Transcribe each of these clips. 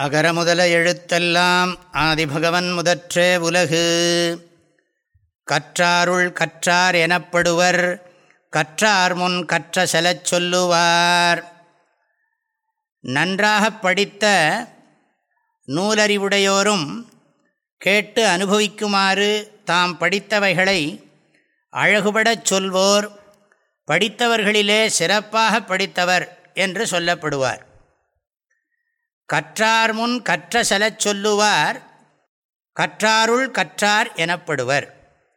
அகர முதல எழுத்தெல்லாம் ஆதிபகவன் முதற்றே உலகு. கற்றாருள் கற்றார் எனப்படுவர் கற்றார் முன் கற்ற செலச் சொல்லுவார். நன்றாக படித்த நூலறிவுடையோரும் கேட்டு அனுபவிக்குமாறு தாம் படித்தவைகளை அழகுபடச் சொல்வோர் படித்தவர்களிலே சிறப்பாக படித்தவர் என்று சொல்லப்படுவார். கற்றார் முன் கற்ற செலச் சொல்லுவார் கற்றாருள் கற்றார் எனப்படுவர்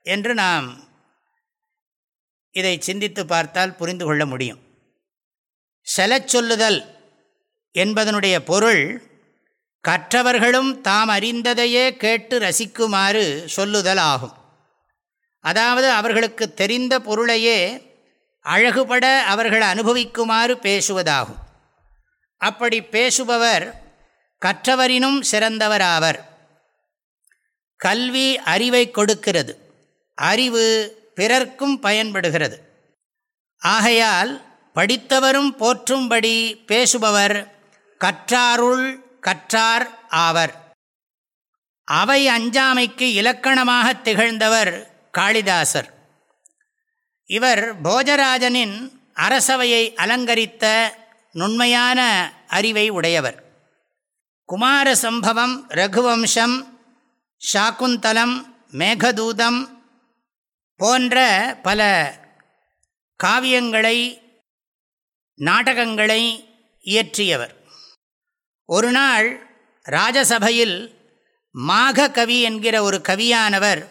என்று நாம் இதை சிந்தித்து பார்த்தால் புரிந்து கொள்ள முடியும். செலச் சொல்லுதல் என்பதனுடைய பொருள் கற்றவர்களும் தாம் அறிந்ததையே கேட்டு ரசிக்குமாறு சொல்லுதல் ஆகும். அதாவது அவர்களுக்கு தெரிந்த பொருளையே அழகுபட அவர்கள் அனுபவிக்குமாறு பேசுவதாகும். அப்படி பேசுபவர் கற்றவரினும் சிறந்தவராவர். கல்வி அறிவை கொடுக்கிறது. அறிவு பிறர்க்கும் பயன்படுகிறது. ஆகையால் படித்தவரும் போற்றும்படி பேசுபவர் கற்றாருள் கற்றார் ஆவர். அவை அஞ்சாமைக்கு இலக்கணமாக திகழ்ந்தவர் காளிதாசர். இவர் போஜராஜனின் அரசவையை அலங்கரித்த நுண்மையான அறிவை உடையவர். குமார சம்பவம் ரகுவம்சம் ஷாக்குந்தலம் மேகதூதம் போன்ற பல காவியங்களை நாடகங்களை இயற்றியவர். ஒரு நாள் ராஜசபையில் மாக கவி என்கிற ஒரு கவியானவர்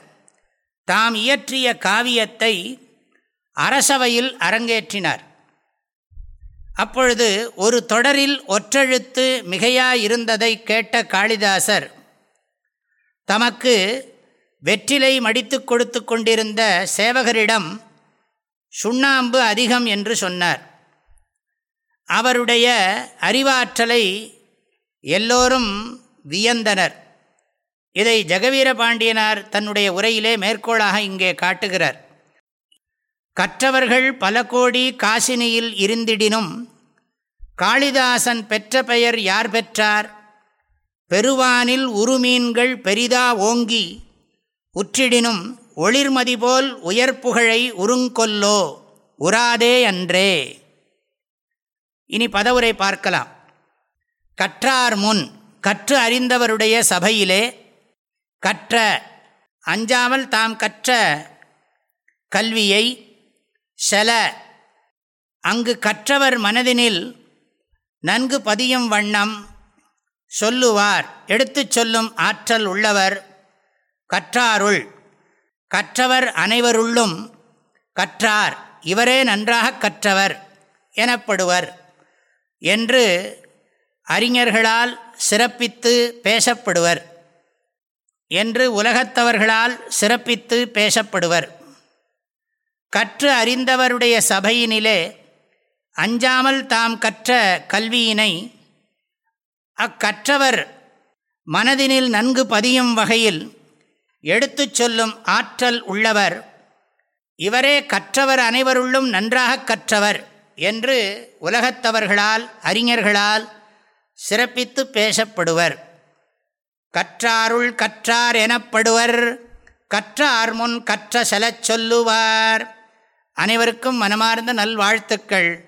தாம் இயற்றிய காவியத்தை அரசவையில் அரங்கேற்றினார். அப்பொழுது ஒரு தொடரில் ஒற்றெழுத்து மிகையாயிருந்ததை கேட்ட காளிதாசர் தமக்கு வெற்றிலை மடித்து கொடுத்து கொண்டிருந்த சேவகரிடம் சுண்ணாம்பு அதிகம் என்று சொன்னார். அவருடைய அறிவாற்றலை எல்லோரும் வியந்தனர். இதை ஜெகவீர பாண்டியனார் தன்னுடைய உரையிலே மேற்கோளாக இங்கே காட்டுகிறார். கற்றவர்கள் பல கோடி காசினியில் இருந்திடினும் காளிதாசன் பெற்ற பெயர் யார் பெற்றார்? பெருவானில் உருமீன்கள் பெரிதா ஓங்கி உற்றிடினும் ஒளிர்மதி போல் உயர்ப்புகழை உருங்கொல்லோ உராதே அன்றே. இனி பதவுரை பார்க்கலாம். கற்றார் முன் கற்று அறிந்தவருடைய சபையிலே கற்ற அஞ்சாமல் தாம் கற்ற கல்வியை செல அங்கு கற்றவர் மனதினில் நன்கு பதியும் வண்ணம் சொல்லுவார். எடுத்துச் சொல்லும் ஆற்றல் உள்ளவர் கற்றாருள். கற்றவர் அனைவருள்ளும் கற்றார். இவரே நன்றாக கற்றவர் எனப்படுவர் என்று அறிஞர்களால் சிறப்பித்து பேசப்படுவர் என்று உலகத்தவர்களால் சிறப்பித்து பேசப்படுவர். கற்று அறிந்தவருடைய சபையினிலே அஞ்சாமல் தாம் கற்ற கல்வியினை அக்கற்றவர் மனதினில் நன்கு பதியும் வகையில் எடுத்துச் சொல்லும் ஆற்றல் உள்ளவர். இவரே கற்றவர் அனைவருள்ளும் நன்றாக கற்றவர் என்று உலகத்தவர்களால் அறிஞர்களால் சிறப்பித்து பேசப்படுவர். கற்றாருள் கற்றார் எனப்படுவர் கற்றார் முன் கற்ற செலச் சொல்லுவார். அனைவருக்கும் மனமார்ந்த நல்வாழ்த்துக்கள்.